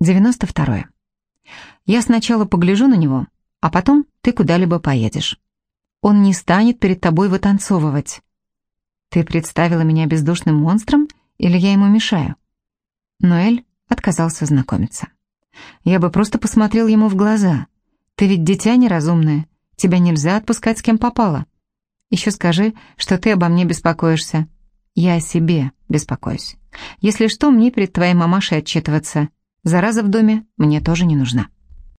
92. Я сначала погляжу на него, а потом ты куда-либо поедешь. Он не станет перед тобой вытанцовывать. Ты представила меня бездушным монстром или я ему мешаю? Ноэль отказался знакомиться. Я бы просто посмотрел ему в глаза. Ты ведь дитя неразумное, тебя нельзя отпускать с кем попало. Еще скажи, что ты обо мне беспокоишься. Я о себе беспокоюсь. Если что, мне перед твоей мамашей отчитываться. Зараза в доме мне тоже не нужна.